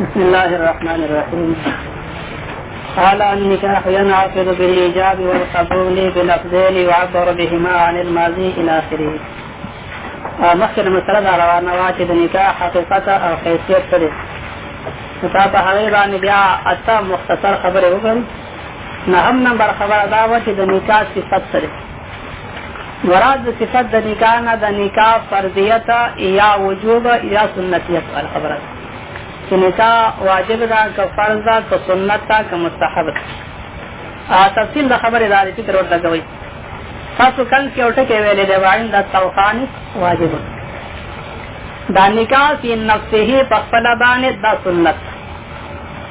بسم الله الرحمن الرحيم قال النكاح ينعقد بالإيجاب والقبول بلفظين يعبر بهما عن الماضي إلى آخره مخکې د مسله دا روانه وه چې د نکاح حقیقت او حیثیت څه دی نو تا په هغې باندې بیا اته مختصر خبرې وکړم نهم نمبر خبره دا وه چې د نکاح صفت څه دی مراد د صفت د نکاح نه د نکاح فرضیت یا وجوب یا سنتیت پر خبره چې نکاح واجب ده که فرض ده که سنت ده که مستحب ده تفصیل د خبرې دارې چې تر ورته کوي تاسو کله کې اورټه کې ویلې دی وایم د توقان واجب دا نکاح فی نفسه په خپل باندې د سنت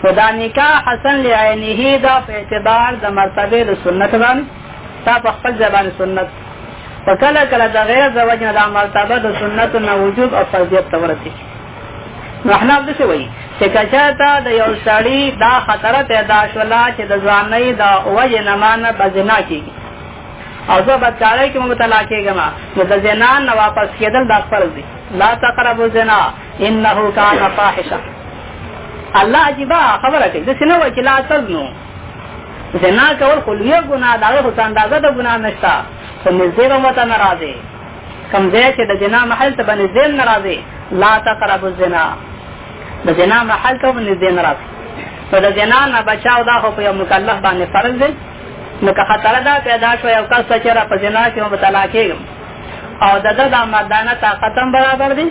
خو دا نکاح حسن لعینه دا په اعتبار د مرتبه د سنت باندې تا په خپل زبان سنت په کله کله د غیر د وجه د مرتبه د سنت نه وجوب او فرضیت ته ورسېږي نو احناف د څه وایي چې کچاته د یو سړی دا خطر پیدا شولا چې د ځوانۍ د وجه نه مان بزنا کیږي او زه به چاره کې مبتلا کېږم نو د زنا نه واپس کېدل دا فرض دي لا تقربوا زنا انه کان فاحشه الله عجیبا خبره کوي د سينو کې لا تزنو زنا کول خو لوی ګناه ده خو اندازه د ګناه نشته خو نږدې به مت نه راځي کم ځای چې د جنا محل ته باندې زین نه راځي لا تقربوا الزنا د جنا محل ته باندې زین نه راځي نو د جنا نه بچاو دا خو په یو مکلف باندې فرض دی نو که خطر دا پیدا شو یو کس چې را په جنا کې مبتلا کېږم او د ده دا مردانه طاقت هم برابر دی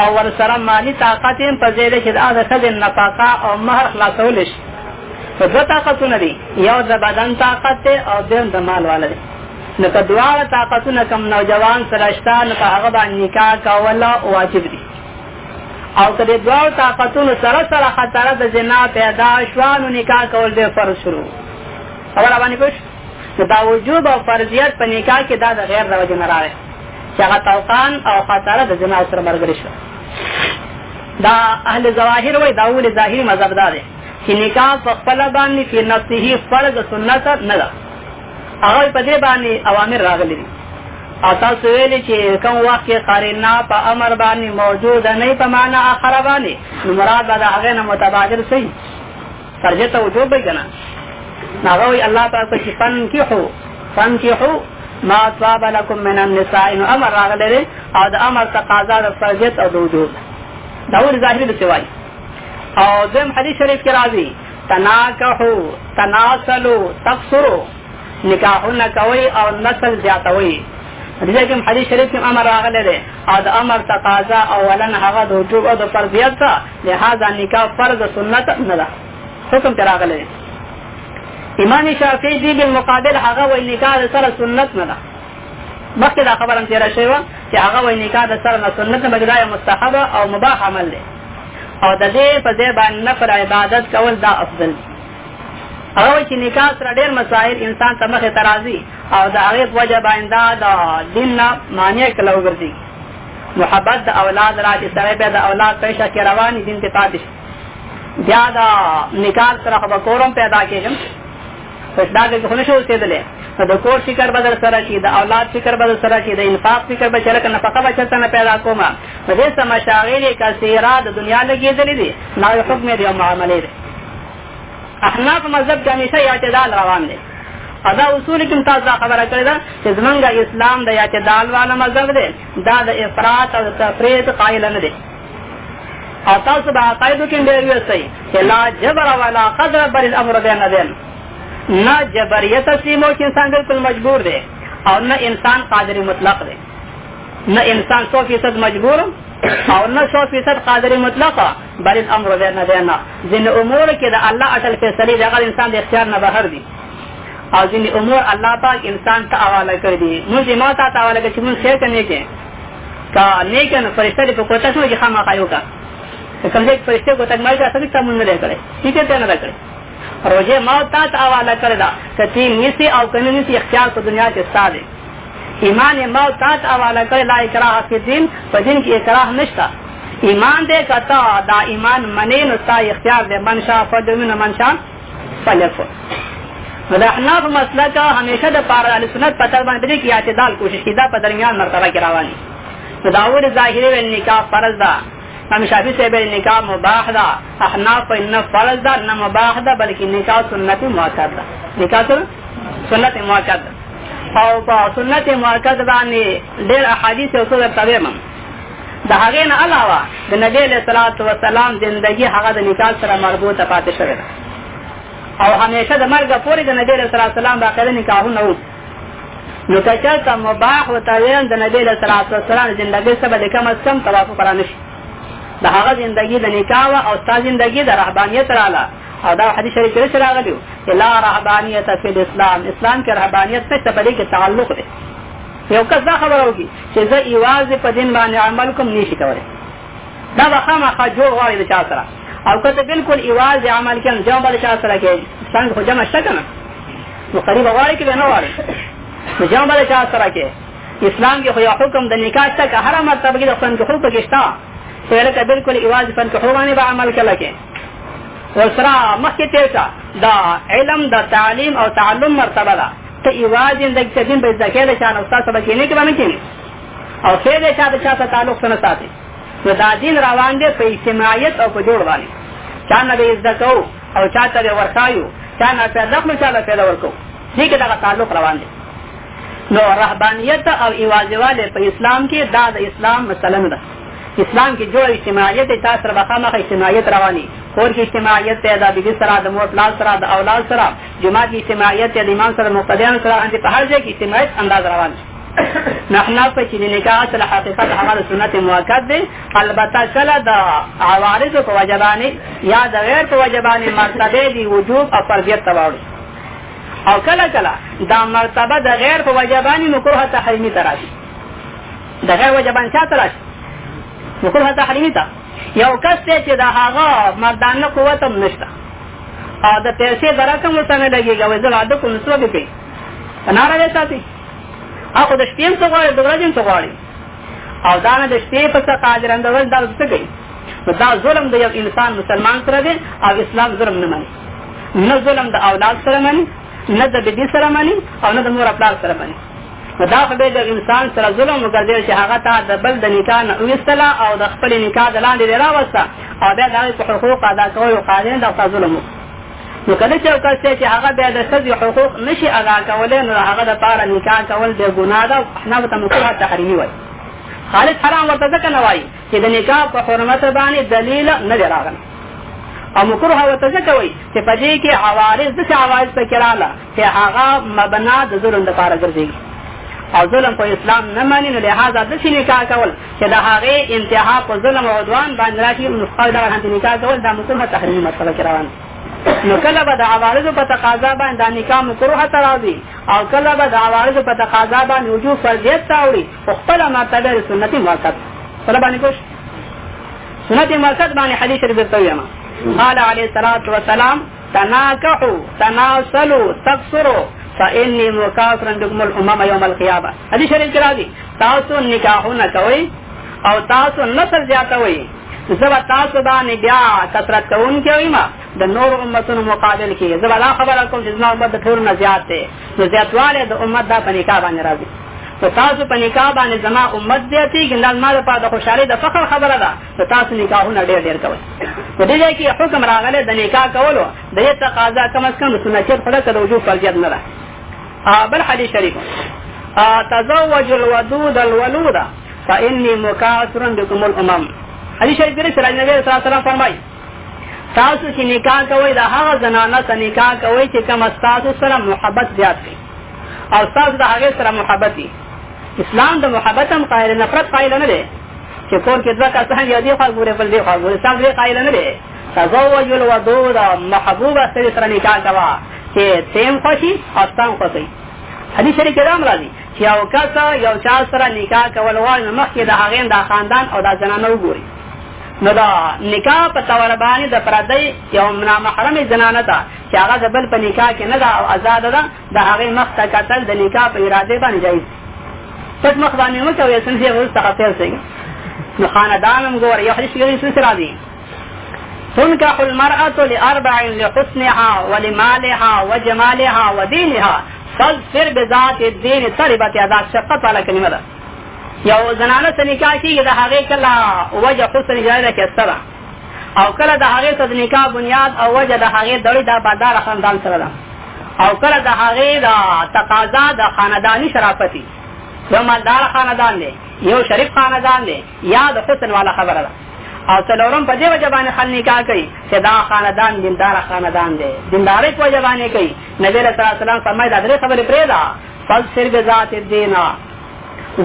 او ورسره مالي طاقت هم په ځای دی چې د هغه ښځې نفقه او مهر خلاصولی شي نو دوه طاقتونه دي یو د بدن طاقت دی او دویم د مال والا دی نو که دواړه طاقتونه کوم نوجوان سره شته نو په هغه باندې نکاح کول واجب دي او که د دواړو طاقتونو سره سره خطره د زنا پیدا شوه نو نکاح کول دی فرض شروع خبره باندې پوه نو دا وجوب او فرضیت په نکاح کې دا د غیر د وجې نه راغی چې هغه توقان او خاطره د جنا سره ملګرې شو دا اهل ظواهر وای دا ول ظاهري مذهب دا دی چې نکاح په خپل باندې په نفسه فرض سنت نه ده هغه په دې باندې اوامر راغلي دي او تاسو ویل چې کوم وخت کې قرینا په امر باندې موجود نه په معنا اخر باندې نو مراد دا هغه نه متبادر صحیح فرجه ته وجوب دی کنه هغه وی الله پاک په فن کې هو فن کې هو ما طاب لكم من النساء نو امر راغلی دی او د امر تقاضا د فرجت او د وجوب دا ول ظاهري د سوال او دیم حدیث شریف کې راځي تناکحو تناسلو تقصرو نکاحونه کوي او نسل زیاتوي دغه کوم حدیث شریف کې امر راغلی دی او د امر تقاضا اولا هغه د وجوب او د فرضیت لهذا نکاح فرض سنت نه ده حکم تر راغلی امام شافعي دی بالمقابل هغه وایي نکاح سره سنت نه ده مخکې دا خبره هم تېره شوې وه چې هغه وایي نکاح د سره نه سنت نه بلکې دا یو مستحب او مباح عمل دی او د دې په ځای باندې نفل عبادت کول دا افضل دی هغه وایي چې نکاح سره ډېر مسایل انسان ته مخې ته راځي او د هغې په وجه باندې دا د دین نه مانع کله وګرځي محبت د اولاد را چې سره به د اولاد پیسې کې رواني دین ته پاتې شي بیا دا نکال سره خو کورم پیدا کېږم پس دا د خونه شو سیدلې د کور فکر بدل سره شي د اولاد فکر بدل سره شي د انفاق فکر به چرته نه پخا بچته نه پیدا کومه د دې سم مشاغل کثیره د دنیا لګېدلې دي نه حکم دی او معاملې دي احناف مذهب کې همیشه اعتدال روان دی دا اصول کوم تاسو دا خبره کړې ده چې زمونږ اسلام د اعتدال والا مذهب دی دا د افراط او تفرید قائل نه دی او تاسو به عقایدو کې ډېر ویسئ چې لا جبر ولا قدر بر الامر بین دین نه جبریه تسلیمو چې انسان بالکل مجبور دی او نه انسان قادر مطلق دی نه انسان سو فیصد مجبور او نه سو فیصد قادر مطلق بل الامر بین دینا ځینې امور کې د الله اټل فیصلې د هغه انسان د اختیار نه بهر دي او ځینې امور الله پاک انسان ته حواله کړی دي موږ ما ته حواله کړی چې موږ خیر کنه کې کا نیک نه فرشته دې په کوته شو چې خامہ کایو کا کوم دې فرشته کوته مې کا سمې تمون نه کړې ټیک ته نه کړې روزه ما ته حواله کړی دا کتی نیسی او کنه نیسی اختیار په دنیا کې ساده ایمان ما ته حواله کړی لا اکراه فی دین په دین کې اکراه نشته ایمان دې کتا دا ایمان منې نو ستا اختیار دې منشا فدمن منشا فلف نو د احناف مسلک همیشه د پاره اهل سنت په تر باندې کې اعتدال کوشش کیدا په درمیان مرتبه کې روان دي نو دا ور ظاهري ول نکاح فرض ده امام شافعي صاحب نکاح مباح ده احناف په نه فرض ده نه مباح ده بلکې نکاح سنت مؤکد ده نکاح سنت مؤکد ده او په سنت مؤکد باندې ډېر احادیث او څه درته وایم د هغې نه علاوه د نبی علیه الصلاة والسلام زندګي هغه د نکاح سره مربوطه پاتې شوې ده او همیشه د مرګ پورې د نبی علیه الصلاة والسلام باقاعده نکاحونه وو نو که چېرته مباح ورته ویل د نبی علیه الصلاة والسلام زندګۍ څخه به د کم از کم توافق رانه شي د هغه زندګي د نکاح وه او ستا زندګي د رهبانیت راله او دا حدیث شریف کې راغلی لا رهبانیت فی الاسلام اسلام کې رهبانیت څه په دې کې تعلق دی یو کس دا خبره وکړي چې زه یوازې په دین باندې عمل کوم نشي کولی دا به خامخا جوړ غواړي د چا سره او که ته بالکل یوازې عمل کوم جواب به د چا سره کوي څنګه خو جمع شته که نه نو قریب غواړي که نه غواړي نو جواب به د چا سره کوي اسلام کې خو یو حکم د نکاح شته که هره مرتبه کې د خپل کښو پکې شته خو لکه بالکل یوازې فن کښو باندې به عمل کله کې ورسره مخکې تېر شه دا علم د تعلیم او تعلم مرتبه ده ته ایواز زندگی ته دین به زکه ده چانه استاد سبا کینه کې باندې کینه او څه دې چا د چا ته تعلق سره ساتي نو دا دین روان دی په اجتماعیت او په جوړ باندې چا نه به زده کو او چا ته ورخایو چا نه پیدا کړو چا له پیدا ورکو دې کې دا تعلق روان دی نو رهبانیت او ایوازواله په اسلام کې دا د اسلام مثلا ده اسلام کې جوړ اجتماعیت تا سره بخا مخه اجتماعیت رواني کور کې اجتماعیت پیدا بګي سره د مور پلان سره د اولاد سره جماعت کی اجتماعیت یا امام سره مقتدیان سره انت په هر ځای کې اجتماعیت انداز روان شي نحنا په چې نکاح اصل حقیقت هغه سنت موقت دی البته کله د عوارض په وجبانی یا د غیر په وجبانی مرتبه دی وجوب او فرضیت تباوړي او کله کله دا مرتبه د غیر په وجبانی مکروه تحریمی تراشي د غیر وجبان چا تراشي مکروه تحریمی ته یو کس چې د هغه مردانه قوت هم نشته او د پیسې درکم ورته نه لګیږي وای زه واده کوم څه به په ناره یې ساتي او د شپې څو غواړي د ورځې څو غواړي او دا نه د شپې په څه قادر اندول دا څه کوي نو دا ظلم د یو انسان مسلمان سره دی او اسلام ظلم نه مني نه ظلم د اولاد سره مني نه د بدی سره مني او نه د مور خپل سره مني نو دا خو به د انسان سره ظلم وکړي چې هغه ته د بل د نکاح نه وستله او د خپل نکاح د لاندې راوسته او بیا دا په حقوق ادا کولو قانون د تاسو ظلم نو کله چې وکړ چې هغه بیا د سزي حقوق نشي ادا کولای نو هغه د پاره نکاح کول د ګناه ده احنا ته مکروه تحریمي وایي خالد حرام ورته ځکه نه وایي چې د نکاح په حرمت باندې دلیل نه دی راغلی او مکروه ورته ځکه وایي چې په دې کې عوارض د عوارض پکې رااله چې هغه مبنا د ظلم لپاره ګرځي او ظلم په اسلام نه مانی نو لهدا د شي نکاح کول چې د هغه انتها په ظلم او عدوان باندې راشي نو خپل دغه هانت نکاح کول دا مکروه تحریم مسله کې روان نو کله به د عوارض په تقاضا باندې د نکاح مکروه ته راځي او کله به د عوارض په تقاضا باندې وجوب فرضیت ته اوړي او خپل مرتبه سنتي موقت سره باندې کوش سنتي موقت باندې حدیث شریف ته ویما قال عليه الصلاه والسلام تناکحو تناسلو تقصرو فإني مكافر بكم الأمم يوم القيامة حدیث شریف کې راځي تاسو نکاحونه کوئ او تاسو نسل زیاتوي زبا تاسو باندې بیا کثرت کوونکي وي ما د نور امتونو مقابل کې زبا دا خبره کوم چې زما امت ټول نه زیات دی نو زیاتواله د امت دا په نکاح باندې راځي نو تاسو په نکاح باندې زما امت زیاتېږي دا زما لپاره د خوشحالۍ د فخر خبره ده نو تاسو نکاحونه ډېر ډېر کوئ په دې ځای کې حکم راغلی د نکاح کولو د دې تقاضا کم از کم د سنتیت په ډکه د وجوب فرضیت نه ده بل حدیث شریف تزوج الودود الولود فإني مكاثر بكم الأمم حدیث شریف کې رسول الله صلی الله علیه وسلم فرمایي تاسو چې نکاح کوئ د هغه زنانه سره نکاح کوئ چې کوم تاسو سره محبت زیات کړي او تاسو د هغه سره محبت اسلام د محبت هم قائل نفرت قائل نه دی چې کور کې دوه کسان یو دی خوا ګورې بل دی خوا ګورې سم دې قایل نه دی تزوج الودود محبوبه سره سره نکاح کوا چې تیم خوشي او تام خوشي حدیث شریف کې رام راځي چې یو کس یو چا سره نکاح کول وای نو مخکې د هغه د خاندان او د زنانه وګوري نو دا نکاح په تور باندې د پردې یو نامحرم زنانه ده چې هغه د بل په نکاح کې نه ده او آزاد ده د هغې مخ ته کتل د نکاح په اراده باندې جایز دی پټ مخ باندې مه کوئ څنګه چې وروسته خطر شي نو خاندان هم ګوري یو حدیث کې څه راځي تنكح المرأة لأربع لحسنها ولمالها وجمالها ودينها فاظفر بذات الدين طلبت ادا شقت على كلمه ده یو زنانه څه نکاح کیږي د هغې کله وجه حسن جایده کې ستره او کله د هغې څه د نکاح بنیاد او وجه د هغې دړې دا بادار خاندان سره ده او کله د هغې د تقاضا د خانداني شرافتي یو مالدار خاندان دی یو شریف خاندان دی یا د حسن والا خبره ده او څلورم په دې وجه باندې خل نکاح کوي چې دا خاندان دیندار خاندان دی دیندارۍ په وجه باندې کوي نبی رسول الله صلی الله علیه وسلم فرمایي دا درې خبرې پرې ده فلسفه ذات الدین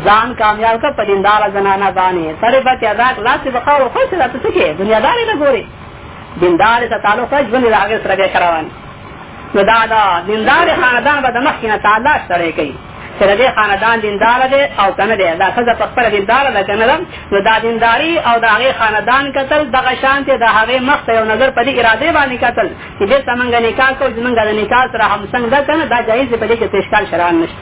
ځان کامیاب کړ په دینداره زنانه باندې سړی به چې ازاد لاس به خاورو خوښ ده ته څه کې دنیادارې نه ګورې دیندارې ته تعلق وه ژوند د هغې سره بیا ښه روان نو دا د دیندارې خاندان به د مخکې نه تعالی سړی کوي چې د دې خاندان دیندار دی او که نه دی دا ښځه په خپله دینداره ده که نه ده نو دا دینداري او د هغې خاندان کتل دغه شان دی د هغې مخ ته یو نظر په دې ارادې باندې کتل چې دې ته مونږ نکاح کوو چې مونږ د نکاح سره همسنګ ده که نه دا جایز دی په دې کې څه اشکال شرعا نشته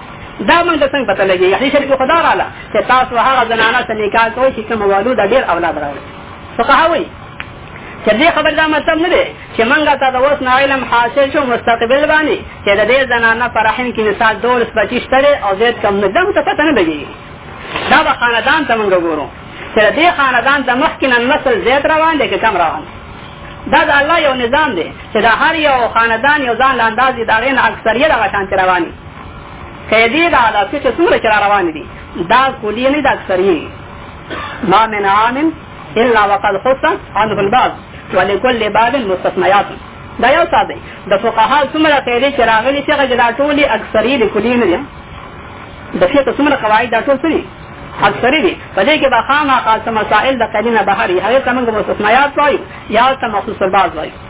دا موږ ته څنګه پته لګي حدیث شریف خدا رااله چې تاسو هغه زنانه سره نکاح کوئ چې کوم والو د ډیر اولاد راوړي فقها وایي چې دې خبر دا مطلب نه دی چې منګه تا د اوس نه علم حاصل شو مستقبل باندې چې د دې زنانه پر رحم کې مثال دولس بچی شته او زید کم نه دم ته پته نه لګي دا به خاندان ته موږ ګورو چې دې خاندان د مخکینه نسل زید روان دی که کم روان دی دا د الله یو نظام دی چې د هر یو خاندان یو ځان لاندازې د هغې نه اکثریت هغه شانتې رواني قیدې د علاقې چې څومره چې را روانې دي دا کلیې نه د اکثریې ما من عام الا وقد خص عنه الباب ولكل باب مستثنيات دا یو څه دی د فقها څومره قیدې چې راغلي چې هغه دا ټولې اکثریې د کلیې نه دي د فقه څومره قواعد دا ټول څه دي اکثری دي په دې کې به خامخا مسائل د قیدې نه بهر وي هغه څه موږ مستثنیات وایو یا څه مخصوص الباز وایو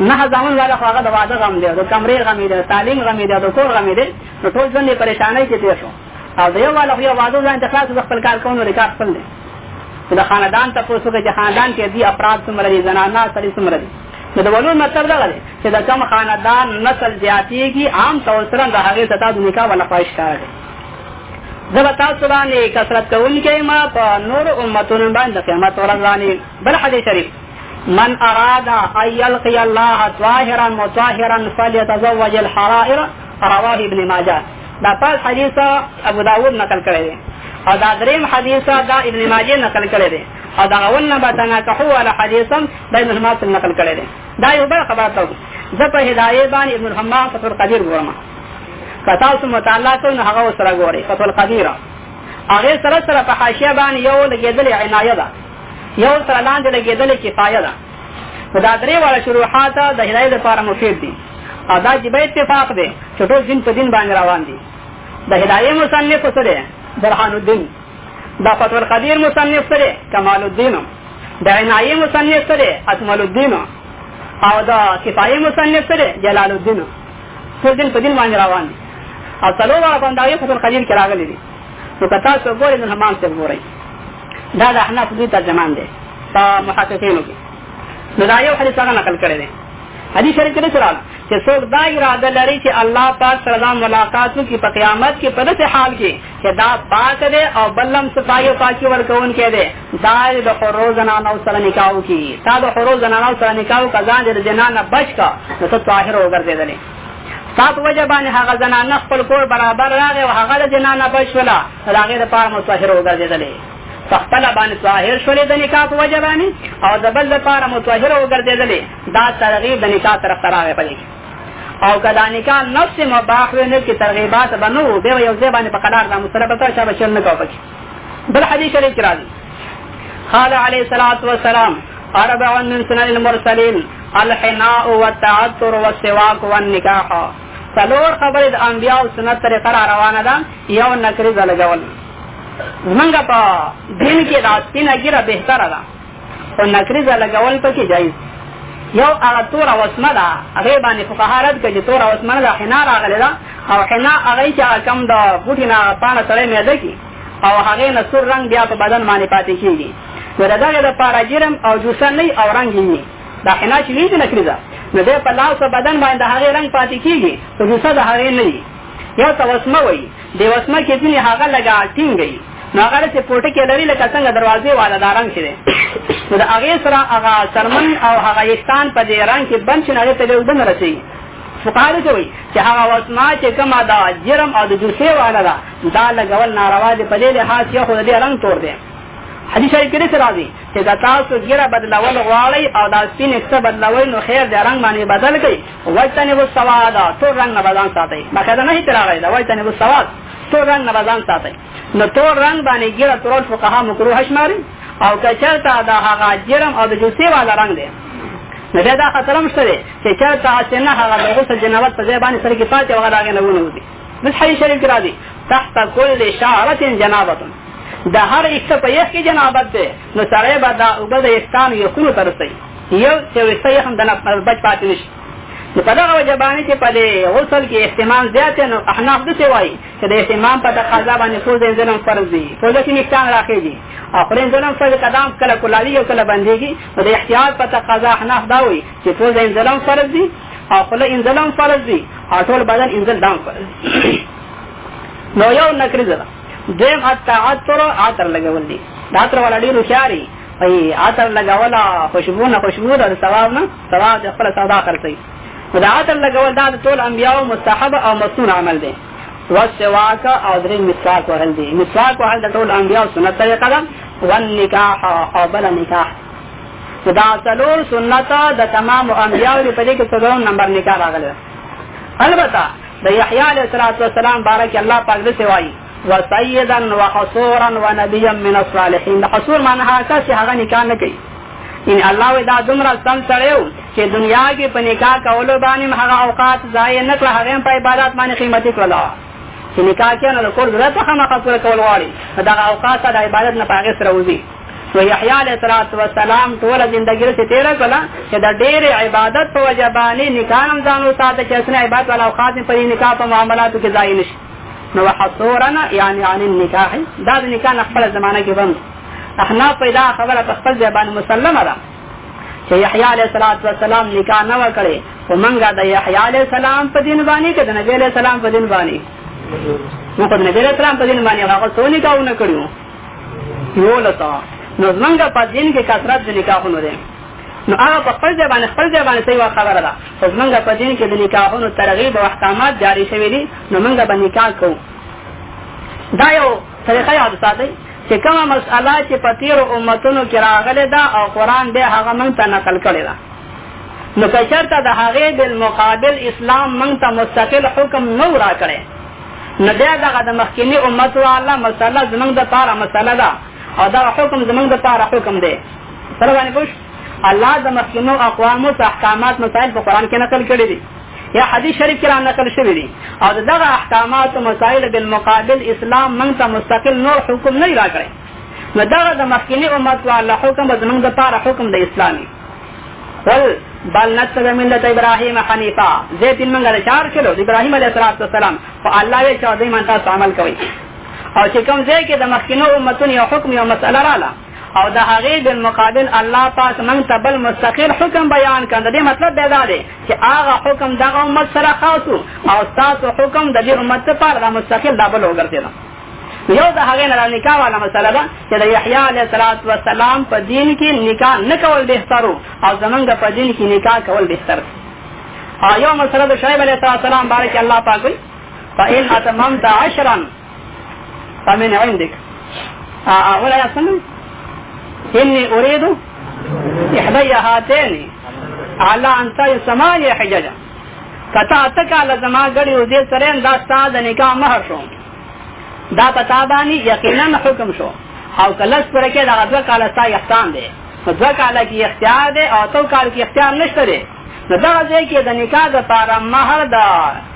نه ځامن والا خو هغه د واده غم دی د کمرې غم دی تعلیم غم دی د کور غم دی نو ټول ژوند یې پریشانۍ کې تېر شو او د یو والا خو یو واده ځان ته خلاص د خپل کار کوو نو د کار خپل دی د خاندان ته پوسو کې چې خاندان کې دي افراد څومره دي زنانه سړي څومره دي نو د ولور مطلب دا دی چې د کم خاندان نسل زیاتېږي عام طور سره د هغې ته د نکاح ولا خواهش کار دی زه به تاسو باندې کثرت کوونکی ما په نورو امتونو باندې د قیامت ورځ باندې بل حدیث شریف من اراد ان يلقي الله طاهرا مطهرا فليتزوج الحرائر رواه ابن ماجه دا پاس حدیث ابو داود نقل کړی دی او دا دریم حدیث دا ابن ماجه نقل کړی دی او دا اول نه بتنا کحو ولا حدیثا دا ابن حماد نقل کړی دی دا یو بل خبر ته زه په هدايه باندې ابن حماد فتح القدير ګورم کتا سو مطالعه کوي نو هغه سره ګوري فتح القدير هغه سره سره په حاشیه باندې یو لګیدل عنایه ده یو سره لاندې لګېدلې کفایه ده نو دا درې واړه شروحات د هدایت لپاره مفید دي او دا جبه اتفاق دی چې ټول دین په دین باندې روان دي د هدایت مصنف څه دی برهان الدین دا فتو القدیر مصنف څه دی کمال الدین د عنایه مصنف څه دی اکمل الدین او دا کفایه مصنف څه دی جلال الدین ټول دین په دین باندې روان دي او څلور واړه باندې فتو القدیر کې راغلي دي نو که تاسو ګورئ نو همام څه ګورئ دا د احناف دوی ترجمان دی په محققینو کې نو دا یو حدیث هغه نقل کړی دی حدیث شریف کې سره چې څوک دا اراده لري چې الله پاک سره دا ملاقات وکړي په قیامت کې په داسې حال کې چې دا پاک دی او بلم صفای او پاکي ورکون کې دی دا د حرو زنانو سره نکاح وکړي تا د حرو زنانو سره نکاح کزان د جنان بچ کا نو ته طاهر وګرځیدلې ستا په وجه باندې هغه زنانه خپل کور برابر راغې او هغه د زنانه بشوله د هغې دپاره مو طاهر وګرځېدلې په خپله باندې طاهر شولې د نکاح په وجه باندې او د بل دپاره مو طاهر وګرځېدلې دا ترغیب د نکاح طرف ته راغې په دې او که دا نکاح نفس مباح وي نه کې ترغیبات به نه وو بیا یو ځای باندې په قرار دا مسله به تر شا به چل نه کوو پکې بل حدیث شریف کې راځي قال عليه الصلاة والسلام أربع من سنن المرسلين الحناء والتعطر والسواك والنكاح څلور خبرې د انبیاء او سنت طریقه را روانه ده یو نکري زلګول زمونږ په دین کې دا سپینه ګیره بهتره ده خو نکریزه لګول پکې جایز یو هغه تور وسمه ده هغه باندې فقها رد کوي تور وسمه ده حنا راغلی ده او حنا هغه چې کم د بوټي نه پانه سره میده کی او هغه نه سور رنگ بیا په بدن باندې پاتې کیږي نو دا دغه د پارا جرم او جوسه نه او رنگ یې دا حنا چې ویل نه کړی نو د په لاس بدن باندې هغه رنگ پاتې کیږي نو جوسه د هغه نه یو توسمه وایي دی وسمه کې ځینې هغه لګا ټینګ وي نو هغه رسې پورټه کې لري لکه څنګه دروازې والا دا رنګ کړي نو د هغه سره هغه سرمن او هغه یستان په دې رنګ کې بند شنه ته له وبن رسي فقاره کوي چې هغه وسما چې کما دا جرم او د دوسه والا دا دا لګول ناروا دي په دې لحاظ یو خو دې رنګ تور دی حدیث شریف کې څه راځي چې دا تاسو ګیره بدلول غواړي او دا سپین څه بدلوي نو خیر دې رنګ باندې بدل کړئ واجتنبو السواد تور رنګ نه بزان ساتي باقاعده نه هیڅ راغلی دا واجتنبو السواد تور رنګ نه بزان ساتي نو تور رنګ باندې ګیره ترول فقها مکروه شماري او کچرته دا هغه جرم او د جوسی والا رنګ دی نو بیا دا خطر هم شته دی چې چرته چې نه هغه د غسل جنابت په ځای باندې سره کې پاتې او هغه نه ونه وځي بس حدیث شریف کې راځي تحت كل شعرة جنابة د هر ایکته په یخ کې جنابت دی نو سړی به دا اوبه د یکتانو یخونو ته رسوي یو چې وسته یې هم د نفس بچ پاتې نه شي نو په دغه وجه باندې چې په دې غسل کې اهتمام زیات دی نو احناف داسې وایي چې د اهتمام په تقاضا باندې پوز انځل هم فرض دي پوز کې نکتان راخېږي او خپل انځل هم فرض قدم کله کلاوي او کله بندېږي نو د احتیاط په تقاضا احناف دا وایي چې پوز انځل هم فرض دي او خپل انځل هم فرض دي او ټول بدن انځل دام فرض دي نو یو نکریزه دویم التعطر عطر لګول دي دا تر ولا ډیر هوښیاري ای عطر لګولا خوشبو نه خوشبو د ثواب نه ثواب د خپل سودا خرڅي دا عطر لګول دا ټول انبیاء مستحب او مسنون عمل دي والسواک او درې مسواک وهل دي مسواک وهل د ټول انبیاء سنت طریقه ده والنکاح او بل نکاح دا څلور سنت د تمام انبیاء په دې کې څلور نمبر نکاح راغلی البته د یحیی علیه السلام باره کې الله پاک دې وایي وسیدا وحصورا ونبیا من الصالحین د حصور معنی هغه چې هغه نکاح نه کوي ان الله وی دا دومره سم سړیو چې دنیا کې په نکاح کولو باندې هغه اوقات ضایع نه کړ هغه په عبادت باندې قیمتي کړل چې نکاح کې نه کول ضرورت خامخا پوره کول غواړي دا اوقات د عبادت نه پاګه سره وځي نو یحیی علیه السلام ټول زندګی رسې تیر کړه چې د ډېر عبادت په وجه باندې نکاح هم ځانو ساته چې اسنه عبادت ولا اوقات په نکاح په معاملاتو کې ځای نشي نو حصورنا یعنی عن النکاح دا د نکاح خپل زمانہ کې بند احنا پیدا خبره په خپل ځای باندې مسلمه ده چې یحیی علیه السلام نکاح نه وکړي او منګه د یحیی علیه السلام په دین باندې کې د نبی علیه السلام په دین باندې نو په نبی علیه السلام په دین باندې هغه څو نکاحونه کړیو یو لتا نو زمونږ په دین کې کثرت د نکاحونو دی نو هغه په خپل ځای باندې خپل ځای باندې صحیح خبره ده خو زمونږ په دین کې د نکاحونو ترغیب او احکامات جاری شوي دي نو مونږ به نکاح کوو دا یو طریقه یاد ساتئ چې کومه مسئله چې په تیرو امتونو کې راغلې ده او قرآن به هغه مونږ ته نقل کړې ده نو که چېرته د هغې بالمقابل اسلام مونږ ته مستقل حکم نه راکړی نه بیا دغه د مخکینی امت والا مسله زمونږ د پاره مسله ده او دا حکم زمونږ د پاره حکم دی سره باندې پوښ الله د مخکینو اقوامو احکامات مسائل په قران کې نقل کړی دي یا حدیث شریف کې را نقل شوی دي او دغه احکامات او مسائل بالمقابل اسلام موږ ته مستقل نور حکم نه راکړي نو دغه د مخکینی امت والا حکم زمونږ د پاره حکم د اسلامي قل بل نتبع ملت ابراهيم حنيفا زه دین منګه د چار کلو د ابراهيم عليه السلام او الله یې چا دې مانتا عمل کوي او چې کوم ځای کې د مخکینو امتونو یو حکم یو مسله رااله او د هغه د مقابل الله پاک من ته بل مستقل حکم بیان کړ دې مطلب دا دی چې هغه حکم د امت سره خاصو او تاسو حکم د دې امت لپاره مستقل دا بل وګرځیدل یو د هغې نه نکاح والا مسله ده چې د یحیی علیه صلات وسلام په دین کې نکاح نه کول بهتر او زمونږ په دین کې نکاح کول بهتر او یو مسله د شعیب علیه السلام بارک الله پاک وي فإن أتممت عشرا فمن عندك أولا يا سلم إني أريد إحدي هاتين على أن تسمعني حججا کتا تکا لزما غړي او دې سره دا ساده نکاح مہر شوم دا پتا باندې یقینا حکم شو او کلس پر کې دا دوه کال ستا احسان دی په دوه کال کې اختیار دی او تو کال کې اختیار نشته دی نو دا ځای کې د نکاح د پاره مہر دا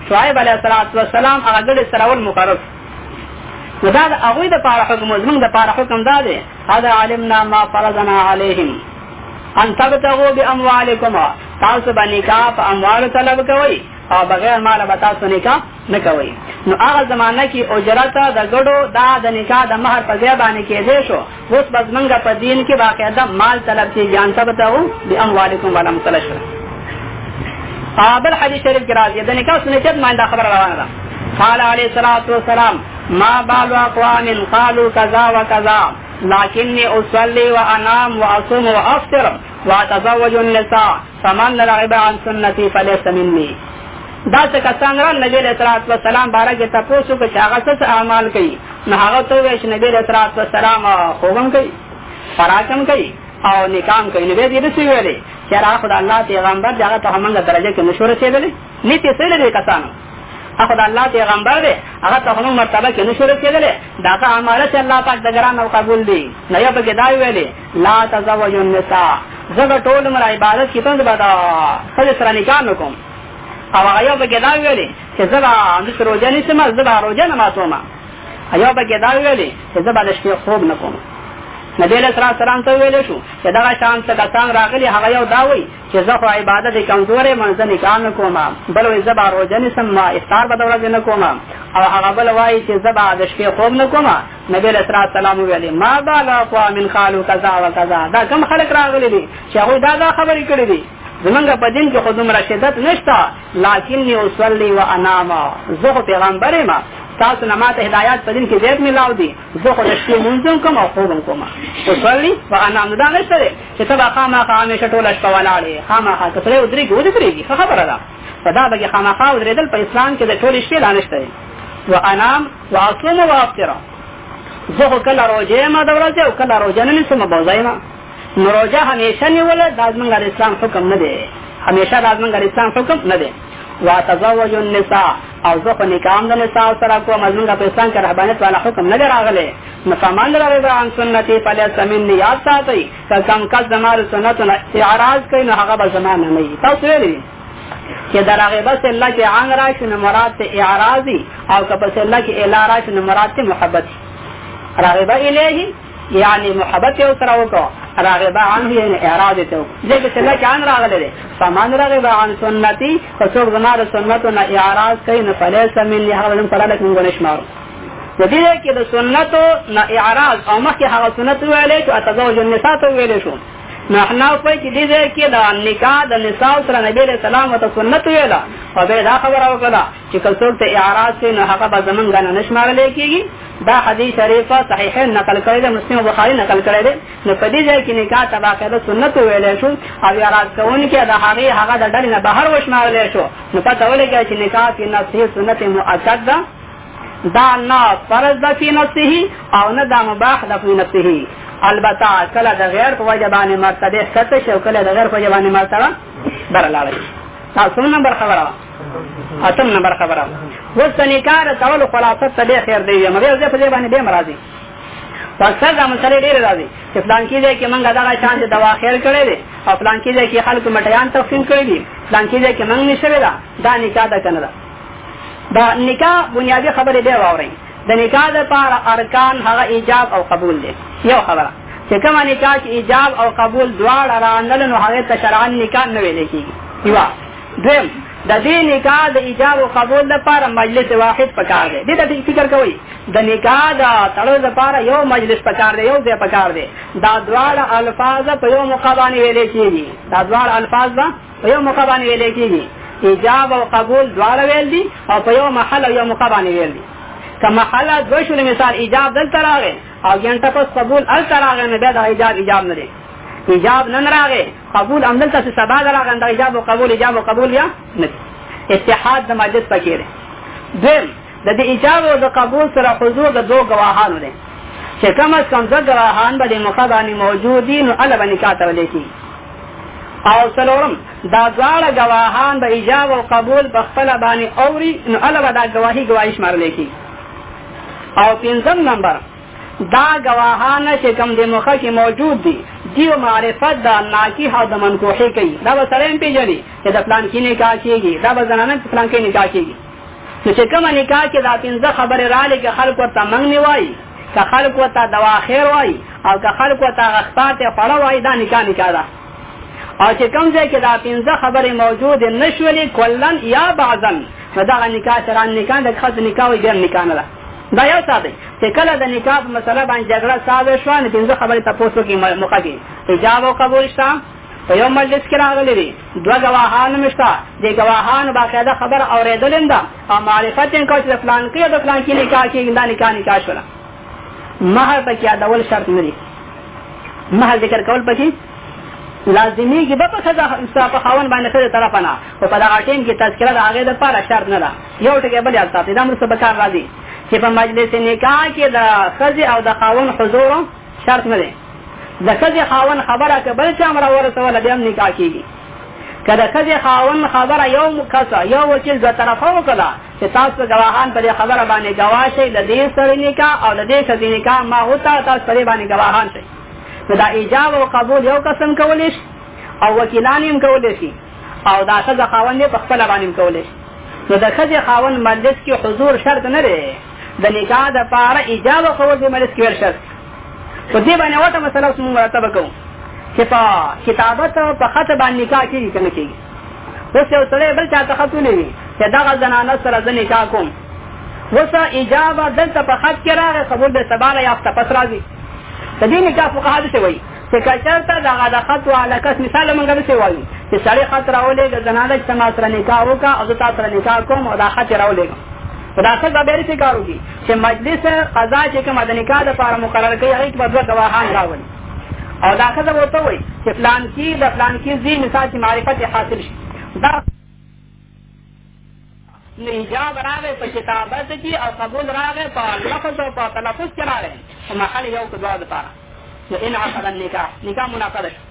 شعیب علیه السلام هغه ګډ سره ول مقرر نو دا د هغوی د پاره حکم زمونږ د پاره حکم دا دی قد علمنا ما فرضنا علیهم ان تبتغوا باموالکم تاسو باندې کا په اموال طلب کوي او بغیر مال به تاسو نکاح نه کوي نو هغه زمانہ کې اجرت د ګډو دا د نکاح د مہر په ځای باندې کېدې شو اوس بس منګه په دین کې باقاعده مال طلب کې ځان ثبت او د اموالکم ولا مصلح شو بل حدیث شریف کې راځي د نکاح سنت باندې خبره روانه ده قال عليه الصلاه والسلام ما بال اقوام قالوا كذا وكذا لكني اصلي وانام واصوم وافطر واتزوج النساء فمن رغب عن سنتي فليس مني دا څه کسان را نبی علیہ الصلوۃ والسلام بارک ته پوښتنه کوي چې هغه څه اعمال کوي نو هغه ته وایي چې نبی علیہ الصلوۃ والسلام خوګم کوي فراکم کوي او نکام کوي نو دې څه ویلې چې را خدای الله پیغمبر دغه ته همغه درجه کې نشور رسیدلې نه ته څه لري کسانو اخو د الله پیغمبر دی هغه ته هم مرتبه کې نشور کېدلې دا ته امارت الله پاک د ګران او قبول دی نه یو بګدای ویلې لا تزوجوا النساء زګه ټول مر عبادت کې تند بدا خل سره نکاح نکوم او هغه یو بګی دا ویلې چې زبا د روزه نه سم زبا روزه نه ماتوم ایو بګی دا ویلې چې زبا د شپې خوب نه کوم نبی له سلام سلام ته ویل شو چې دا شام څه کسان راغلي هغه یو دا وایي چې زه خو عبادت کمزورې منځه نه کار نه کوم بل وایي زبا روزه نه سم ما افطار به دورځ نه کوم او هغه بل وایي چې زبا د شپې خوب نه کوم نبی علیہ الصلوۃ والسلام ویل ما بال اقوام قالوا كذا وكذا دا کوم خلک راغلي دي چې هغه دا دا خبرې کړې دي زمونږ په دین کې خودم را شدت نشتا لکنی اصلي وانام زه خو پیغمبر ما تاسو نه ماته هدایت په دین کې زیات ملاو دي زه خو رښتیا مونږم کوم او خوبم کوم اصلي وانام دا نشته چې تبا قامه قامه شټول شپه ولاړې قامه قامه کتره ودري ګوډه کړېږي خبره ده په دا بګه قامه قامه ودرېدل په اسلام کې د ټول شپې لانشته وانام واصوم وافطر زه خو کله روژه یم د ورځې او کله روژه نه نیسم بوزه یم نو روژه همیشه نیوله دا زمونږ د اسلام حکم نه دی همیشه دا زمونږ د اسلام حکم نه دی واتزوج النساء او زه خو نکاح هم د نساء سره کوم زمونږ په اسلام کې رهبانیت والا حکم نه دی راغلی نو فمن رغب عن سنتي فليس مني یاد ساتئ که کوم کس زما د سنتو نه اعراض کوي نو هغه به زما نه نه وي تاسو ویلي چې در هغه بس الله کې عن راشي نو مراد ته اعراضي او که بس الله کې الا راشي نو مراد ته محبت راغبه الیه یعنی محبت یو سره وکړه راغبه عنه یعنی اعراض ته وکړه ځکه چې الله کې عن راغله ده فمن راغبه عن سنتي فسوق زما د سنتو نه اعراض کوي نو فلیس من له هغه لم فلک موږ نشمارو د دې کې د سنتو نه اعراض او مخکې هغه سنت ویلې چې اتزوج النساء ته ویلې شو نو احناف وایي چې دې ځای کې د نکاح د نساء سره نبی له سلام ته سنت ویلا او به دا خبره وکړه چې کله څوک ته اعراض شي نو هغه به زمونږ نه نشمارل کېږي دا حدیث شریف صحیح نقل کړی دی مسلم بخاری نقل کړی دی نو په دې ځای کې نکاح تبا کړه سنت ویل شو او اعراض کوونکې د هغه هغه د ډلې نه بهر وشمارل شو نو پته ولګی چې نکاح کې نصیحت سنت مؤکد ده دا نه فرض ده فی نفسه او نه دا مباح ده فی نفسه البته کله د غیر په وجه باندې مرتبه ښکته شي او کله د غیر په وجه باندې مرتبه برلاړه شي تاسو نمبر خبره اتم نمبر خبره وسته نکاره کول خلاصه ته ډېر خیر دی مګر زه په دې باندې به مرادي پکثر دا مسله ډېر راځي چې پلان کې دی کې منګه دا شان د دوا خیر کړی دی او پلان کې دی کې خلکو مټیان تقسیم کړی دي پلان کې دی کې منګ نشوي دا دا نکاح ده کنه دا نکاح بنیادی خبرې به واورئ د نکاح لپاره ارکان هغه ایجاب او قبول دي یو خبره چې کومه نکاح کې ایجاب او قبول دواړه رانل نو هغه ته شرعاً نکاح نه ویل کېږي یو دویم د دې نکاح د ایجاب او قبول لپاره مجلس واحد پکار دی دې ته فکر کوئ د نکاح د تړلو لپاره یو مجلس پکار دی یو ځای پکار دی دا دواړه الفاظ په یو مقابله ویل کېږي دا دواړه الفاظ په یو موقع باندې ویل کېږي ایجاب او قبول دواړه ویل دي او په یو محل او یو موقع باندې ویل دي که محل دوه شول مثال ایجاب دلته راغی او ګنټه پس قبول هلته راغی نو بیا د ایجاب ایجاب نه دی ایجاب نن راغی قبول هم دلته چې سبا د راغی د ایجاب او قبول ایجاب او قبول یا نه اتحاد د مجلس پکې دی دویم د دې ایجاب او د قبول سره حضور د دوه ګواهانو دی چې کم از کم دوه ګواهان به د مخه باندې موجود دي نو الله به نکاح ته ولیکي او څلورم دا دواړه ګواهان به ایجاب او قبول په خپل باندې اوري نو الله دا گواهی گواهی شمار لیکي او پنځم نمبر دا گواهان چې کوم د مخه کې موجود دي دیو معرفت دا ناکی او د منکوحې کوي دا به سره هم پیژني چې د پلان کې نکاح کېږي دا به زنانه پلان کې نکاح کېږي نو چې کومه نکاح کې دا پنځه خبرې رالې که خلکو ته منګ نه وایي که خلکو ته دوا خیر وایي او که خلکو ته غښتاته خوړه وایي دا نکاح نکاح ده او چې کوم ځای کې دا پنځه خبرې موجود نشولې کلن یا بعضن نو دا نکاح سره نکاح د خاص نکاح وي ګر نکاح نه ده دا یو څه دی چې کله د نکاح په مسله باندې جګړه ساده شوه نو پنځه خبرې تاسو کې مخه کې ایجاب او قبول شته په یو مجلس کې راغلي دي دوه ګواهان مشته د ګواهان باقاعده خبر اورېدلم ده او معرفت یې کوي چې پلان کې د پلان کې نکاح کې دا نکاح نکاح شولا مہر پکې ادول شرط نه دي مہر ذکر کول پکې لازمی کې به په خزا په خاون باندې خزه طرف نه او په دا ټیم کې تذکرہ د هغه د پاره شرط نه ده یو ټکی بل یاد ساتي دا موږ څه بکار راځي چې په مجلس نکاح کې د خزه او د خاون حضور شرط نه دی د ښځې خاوند خبره که بل چا مره ورسوله بیا هم نکاح کېږي که د ښځې خاوند خبره یو کس یو وکیل دوه طرفه وکړه چې تاسو ګواهان په دې خبره باندې ګواه شئ د دې سړي نکاح او د دې ښځې نکاح ما وتا تاسو په دې باندې ګواهان شئ نو دا ایجاب او قبول یو قسم کولی شي او وکیلان هم کولی شي او دا ښځه خاوند یې په خپله باندې هم کولی شي نو د ښځې خاوند مجلس کې حضور شرط نه دی د نکاح دپاره ایجاب او قبول د مجلس کې ویل شرط په دې باندې وته مسله اوس موږ مرتبه کوو چې په کتابت په خط باندې نکاح کیږي کنه کیږي اوس یو سړی بل چا ته خط ولې چې دا زنانه سره د نکاح کوم اوس اجازه دلته په خط کې راغی قبول به سبا یا هفته پس راځي د دې نکاح فقها څه وایي چې کچرته دغه د خط والا کس مثال مونږ به څه وایو چې سړی خط راولې د زنانه چې ما سره نکاح وکا او تا سره نکاح کوم او دا خط راولې دا خط به ډېر څه کار وکړي چې مجلس قضا چې کوم د نکاح لپاره مقرر کړي هغه په دوه گواهان راولي او دا خزه وته وای چې پلان کې د پلان کې زی مثال چې معرفت حاصل شي دا ایجاب راغی په کتابت کې او قبول راغی په لفظ او په تلفظ کې راغی په محل یو که دوا دپاره نو ان عقد النکاح نکاح منعقده شو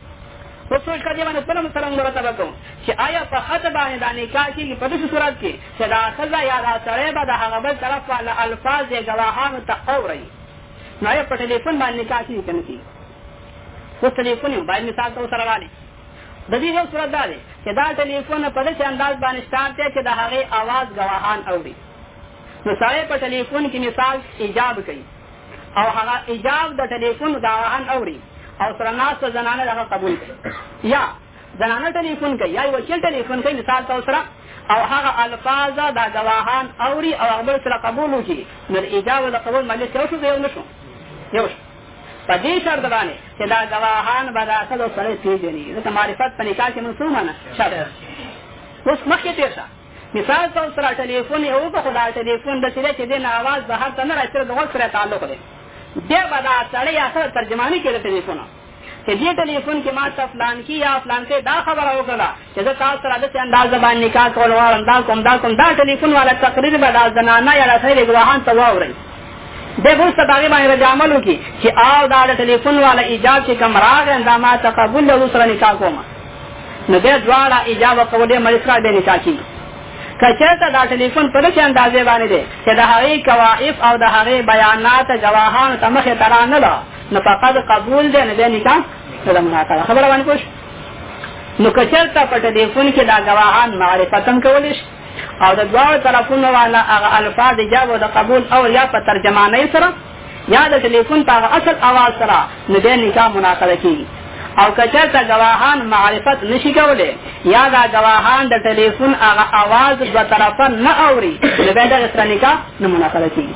اوس سوچ کړه باندې خپل سره مرتبه کوم چې آیا په خط باندې دا نکاح کېږي په داسې صورت کې چې دا ښځه یا دا سړی به د هغه بل طرف له الفاظ یې ګواهانو ته اوري نو آیا په ټلیفون باندې نکاح کېږي که نه کېږي اوس ټلیفون یو باید مثال ته ورسره رالي د دې یو صورت دا دی چې دا ټلیفون په داسې انداز باندې سټارټ دی چې د هغې اواز ګواهان اوري نو سړی په ټلیفون کې مثال ایجاب کوي او هغه ایجاب د ټلیفون ګواهان اوري او سره ناسته زنانه دغه قبول کوي یا زنانه ټلیفون کوي یا وکیل ټلیفون کوي مثال ته سره او هغه الفاظ دا ګواهان اوري او هغه سره قبول وکړي نو ایجاب د قبول مجلس یو شو یو نشو یو شو په دې شرط باندې چې دا ګواهان به د اصل او سره پیژني ځکه معرفت په نکاح کې موږ څه ومنه شرط اوس مخکې تېر شه مثال طور سره ټلیفون یې وکړو خو دا ټلیفون د سره چې دی نه اواز بهر ته نه راشي د غوږ سره تعلق دی بیا به دا سړی یا سره ترجماني کې د ټلیفونه چې دې ټلیفون کې ما ته فلان کې یا فلان کې دا خبره وکړه چې زه تاسو سره داسې انداز باندې نکاح کول غواړم دا کوم دا کوم دا ټلیفون والا تقریر به دا زنانه یا د خیر ګواهان ته واورئ د ګوسته باغې باندې رد عمل وکړي چې آو دا د ټلیفون والا ایجاب چې کم راغی دا ما تقبل له سره نکاح کوم نو بیا دواړه ایجاب کولې مریض را به نکاح کیږي کچرته دا ټلیفون په دې اندازې باندې دی چې د هغې کوائف او د هغې بیانات جواهان ته مخې ترانه ده نو فقط قبول دی نه بیا نکاح خبره باندې کوش نو که چېرته په ټلیفون کې دا ګواهان معرفتا کولی شي او د دواړو طرفونو والا هغه الفاظ جواب او د قبول او یا په ترجمانۍ سره یا د ټلیفون په هغه اصل اواز سره نو بیا نکاح مناقضه کېږي او که چېرته ګواهان معرفت نشي کولی یا دا ګواهان د ټلیفون هغه اواز دوه طرفه نه اوري نو بیا دغه سره نکاح نه مناقضه کېږي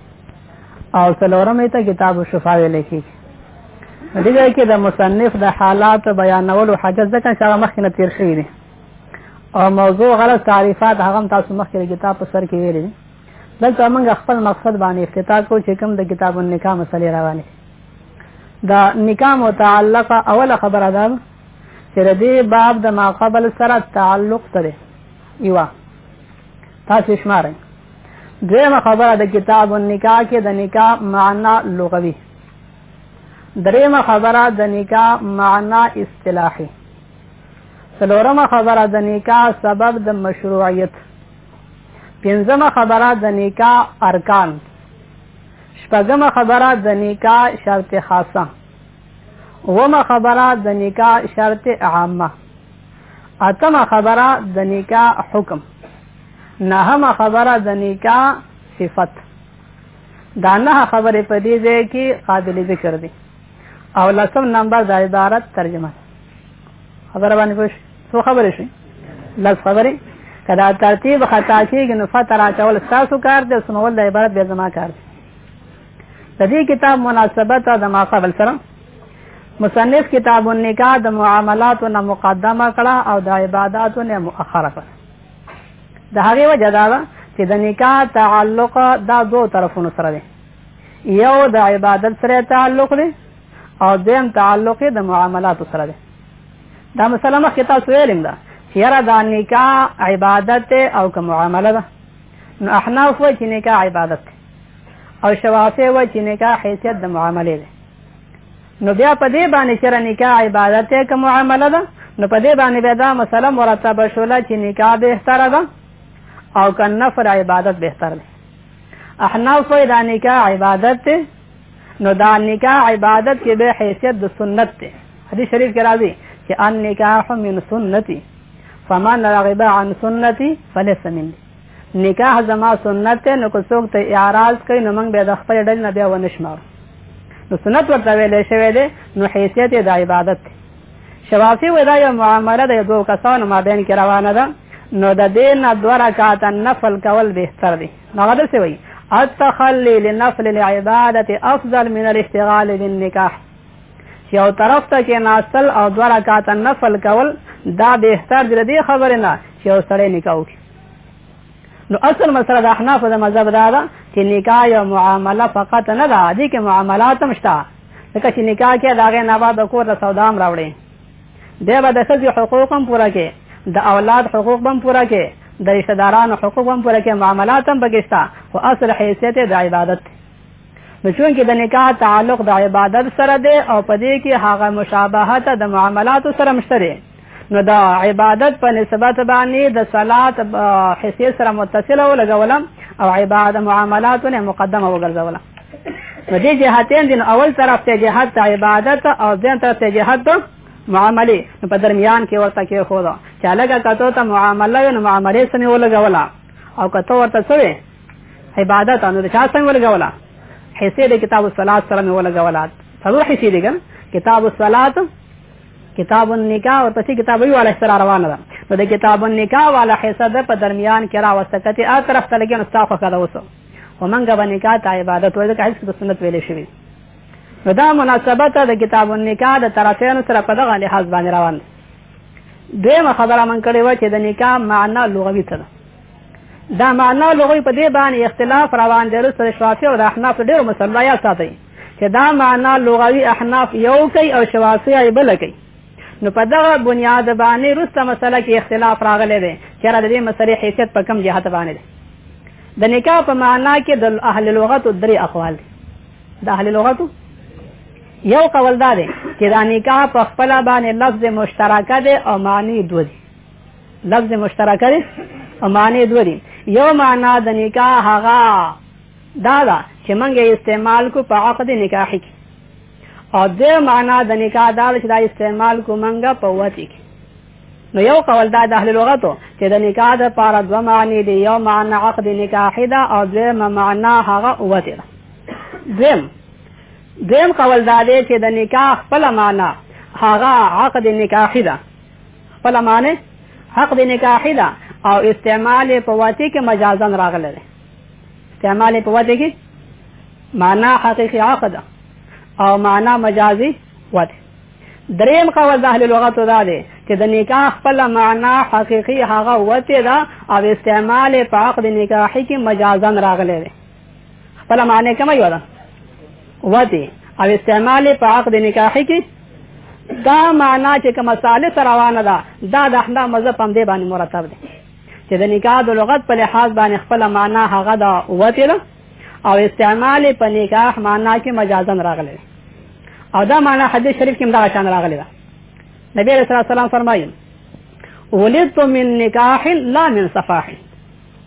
او څلورم ایت کتاب الشفاء لیکي دغه کې د مصنف د حالات بیانولو حاجت ځکه چې هغه مخکې نه تیر شوی دی او موضوع غلط تعریفات هغه تاسو مخکې د کتاب په سر کې ویلي دلته موږ خپل مقصد باندې افتتاح کو چې کوم د کتاب النکاح مسلې روانې دا نکاح متعلقه اوله خبره ده چې د دې باب د ما قبل سره تعلق لري ایوه تاسو شمارئ دویمه خبره د کتاب النکاح کې د نکاح معنا لغوي دریمه خبره د نکاح معنا اصطلاحي څلورمه خبره د نکاح سبب د مشروعیت پنځمه خبره د نکاح ارکان شپږمه خبره د نکاح شرط خاصه اومه خبره د نکاح شرط عامه اتمه خبره د نکاح حکم نهمه خبره د نکاح صفت دا نه خبره په دې ځای کې قابل ذکر دي او لسم نمبر د عبارت ترجمه خبره باندې پوښ څو خبرې شي لس خبرې کدا ترتیب خطا کېږي نو فترا چول تاسو کار دې سمول د عبارت به زما کار دی د دې کتاب مناسبت د ما قبل سره مصنف کتاب النکاح د معاملاتو نه مقدمه کړه او د عباداتو نه مؤخره کړه د هغه وجه دا ده چې د نکاح تعلق دا دوه طرفونو سره دی یو د عبادت سره تعلق دی او دیم تعلق د معاملاتو سره دی دا مسله مخکې تاسو ویلم ده چې یاره دا نکاح عبادت او که معامله ده نو احناف وایي چې نکاح عبادت دی او شوافی و چې نکاح حیثیت د معاملې ده نو بیا په دې باندې چې نکاح عبادت ته کوم معامله ده نو په دې باندې بیا دا مسله مرتبه شوله چې نکاح بهتره ده او که نفر عبادت بهتر ده احناف وایي دا نکاح عبادت ته نو دا نکاح عبادت کې به حیثیت د سنت ته حدیث شریف کې راځي چې ان نکاح من سنتي فمن رغب عن سنتي فليس مني نکاح زما سنت ته نو که څوک ته اعراض کوي نو موږ به د خپل ډل نه بیا ونشمار نو سنت ورته ویل شوی دی نو حیثیت د عبادت شوافی ودا یو معامله د دوه کسانو مابین کې روانه ده نو د دې نه دوه رکعات نفل کول بهتر دی هغه د څه وایي التخلي لنفل العباده افضل من الاشتغال بالنکاح چې او طرف ته کې ناصل او دوه رکعات نفل کول دا بهتر دی د خبرې نه چې او سړی نکاح وکړي نو اصل مسله د احناف د مذهب دا ده چې نکاح یو معامله فقط نه ده دي کې معاملات هم شته لکه چې نکاح کې دا غي نه بعد کور د سودا هم راوړي دی به د ښځې حقوق هم پوره کې د اولاد حقوق هم پوره کې د رشتہ دارانو حقوق هم پوره کې معاملات هم پکې شته خو اصل حیثیت د عبادت نو چونکې د نکاح تعلق د عبادت سره دی او په دې کې هغه مشابهت د معاملاتو سره مشته دی نو دا عبادت په نسبت باندې د صلات حیثیت سره متصله ولګولم او عبادت معاملاتونه مقدمه وګرځولم نو دې جهاتین دین اول طرف ته جهات عبادت او ځین طرف ته جهات معاملې نو په درمیان کې ورته کې خو دا چې لګه کته ته معامله نو معاملې سمې ولګولا او کته ورته سوې عبادت نو چا څنګه ولګولا حیثیت کتاب الصلات سره ولګولا څلور حیثیت دي کتاب الصلات کتاب النکاح او پسې کتاب وی والا سره روانه ده نو د کتاب النکاح والا حصہ ده په درمیان کې را وسکته ا طرف ته لګین استاخ کړه وسو ومنګه باندې کا ته عبادت ورته هیڅ د سنت ویلې شوی نو دا مناسبت د کتاب النکاح د طرفین سره په دغه لحاظ باندې روان دیمه خبره من کړې و چې د نکاح معنا لغوي څه ده دا معنا لغوي په دې باندې اختلاف روان دی سره شافعي او احناف ډېر مصلی یا ساتي چې دا معنا لغوي احناف یو کوي او شوافی یې بل کوي نو په دغه بنیاد باندې روسته مسله کې اختلاف راغلی دی چې را دې مسلې حیثیت په کم جهت باندې دی د نکاح په معنا کې د اهل لغت درې اقوال دي د اهل لغت یو قول دا دی چې دا نکاح په خپل باندې لفظ مشترکه دی او معنی دوه دي لفظ مشترکه دی او معنی دوه دي یو معنا د نکاح هغه دا دا چې منګه استعمال کو په عقد نکاح کې او د معنا د نکاح دا چې دا استعمال کو منګه په وتی کې نو یو قول دا د اهل لغتو چې د نکاح د پاره دوه معنی دی یو معنی عقد نکاح دا او دویم معنا هغه وتی ده دویم دویم قول دا دی چې د نکاح خپل معنا هغه عقد نکاح ده خپل معنی عقد نکاح ده او استعمال په وتی کې مجازن راغله استعمال په وجه کې معنا حقيقي عقد او معنا مجازي وته دریم قول د اهل لغت دا دی چې د نکاح خپل معنا حقيقي هغه وته دا او استعمال په عقد نکاحي کې مجازن راغلی دی خپل معنی کوم یو ده وته او استعمال په عقد نکاحي کې دا معنا چې کوم ثالث روانه ده دا د احنا مذهب هم دی باندې مرتب دی چې د نکاح د لغت په لحاظ باندې خپل معنا هغه دا وته ده او استعمال په نکاح معنا کې مجازن راغلی او دا معنا حدیث شریف کې دا شان راغلی ده نبی رسول الله سلام فرمایي ولدت من نکاح لا من صفاح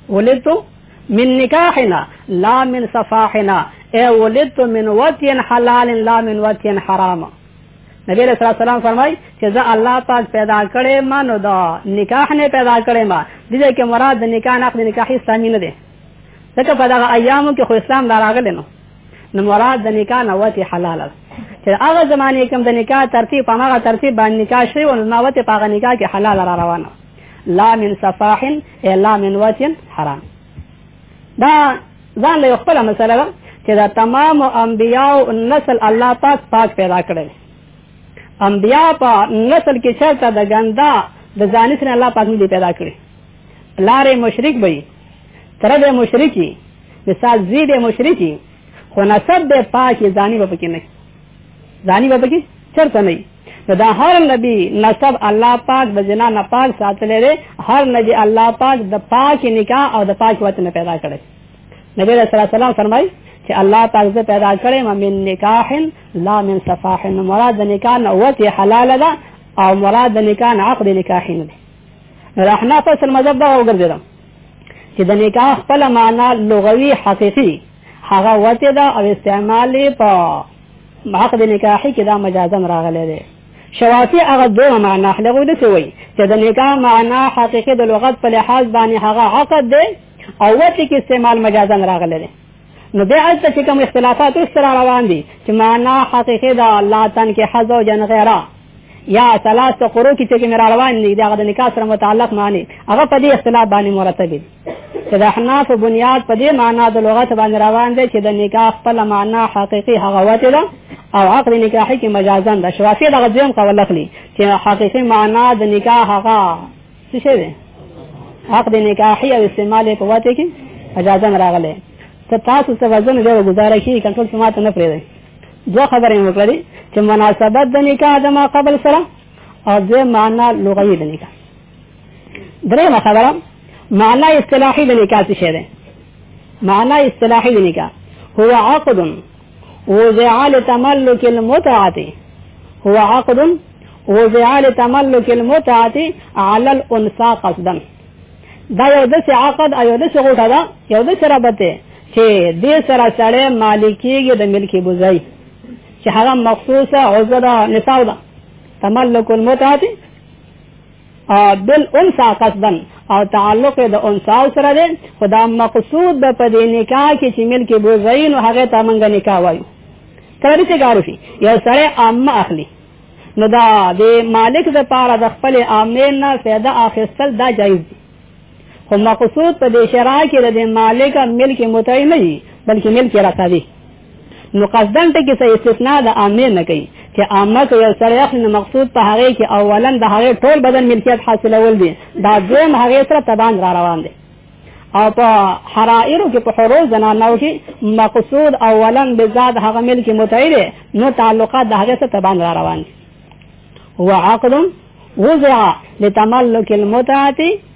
ولدت من نکاحنا لا من صفاحنا اے ولدت من وطن حلال لا من وطن حرام نبی علیہ الصلوۃ والسلام فرمای چې زه الله پاک پیدا کړې ما نو دا نکاح نه پیدا کړې ما دې کې مراد د نکاح نه د نکاح اسلامي نه دی ځکه په دغه ایامو کې خو اسلام دا راغلی نو نو مراد د نکاح نه وتی حلال ده چې هغه زمانه کوم د نکاح ترتیب په هغه ترتیب باندې نکاح شوی او نو وتی په هغه نکاح کې حلال را روانه لا من صفاح الا من وجه حرام دا ځان له خپل مسله ده چې دا تمام انبیاء او نسل الله پاک پاک پیدا کړل انبیاء په نسل کې چرته د ګندا د ځانې سره الله پاک نه پیدا کړی لارې مشرک وي تر دې مشرکی مثال زی دې مشرکی خو نسب دې پاک ځانې وبکې نه ځانې وبکې چرته نه نو دا هر نبی نسب الله پاک د زنا نه پاک ساتلی دی هر نبی الله پاک د پاک نکاح او د پاک وطن پیدا کړی نبی رسول الله سلام فرمای چې الله پاک زه پیدا کړی ما من نکاح لا من صفاح مراد د نکاح نه وتی حلال ده او مراد د نکاح نه عقد نکاح نه ده نو احنا فصل مذهب دا وګرځیدم چې د نکاح خپل معنا لغوي حقيقي هغه وته دا او استعمال په حق د نکاح کې دا مجازن راغلی دی شوافی هغه دوه معنا خلغو د څه وایي چې د نکاح معنا حقیقي د لغت په لحاظ باندې هغه عقد دی او وته کې استعمال مجازن راغلی دی نو بیا هلته چې کوم اختلافات سره روان دي چې معنا حقیقي دا لا تن کې حظ او جن غیره یا ثلاث قرو کې چې کوم روان دي دا د نکاح سره متعلق معنی هغه په دې اختلاف باندې مرتب دي چې د احناف بنیاد په دې معنا د لغت باندې روان دی چې د نکاح خپل معنا حقيقي هغه وته ده او عقد نکاح کې مجازا ده شوافی دغه ځم قول اخلي چې حقيقي معنا د نکاح هغه څه شي ده عقد نکاحي او استعمال په وته کې مجازا راغله ته تاسو څه وزن ډېر گزاره کی کنټرول سمات نه پرې دی دوه خبرې وکړې چې مناسبت د نکاح د ما قبل سره او د معنا لغوي د نکاح درېمه خبره معنا اصطلاحي د نکاح څه شی دی معنا اصطلاحي د نکاح هو عقد وضع لتملك المتعة هو عقد وضع لتملك المتعة على الأنثى قصدا دا یو د څه عقد او یو د څه غوټه ده یو د څه رابطه چې دې سره سره مالکیږي د ملکی بوزي چې هغه مخصوصه عضو ده نساو ده تملک المتعه بل انسا قصدا او تعلق د انسا سره دی خدا مقصود د پدې نکاح کې چې ملک بوزین او هغه ته منګه نکاح وایو کله چې ګارو شي یو سره عامه اخلي نو دا د مالک د پاره د خپل عامین نه فایده اخیستل دا جایز دی خو مقصود په دې شرع کې د مالک ملک متعین نه بلکې ملک رقبه نو قصدن ټکی سه استثناء د عامه نه کوي چې عامه کې یو سره اخلي مقصود په هغه کې اولا د هغه ټول بدن ملکیت حاصلول دي دا دویم هغه سره تبان را روان دي او په حرائرو کې په حرو زنانو کې مقصود اولا به ذات هغه ملک متعید نو تعلقات د هغه سره تبان را روان دي وعقد وضع لتملك المتعه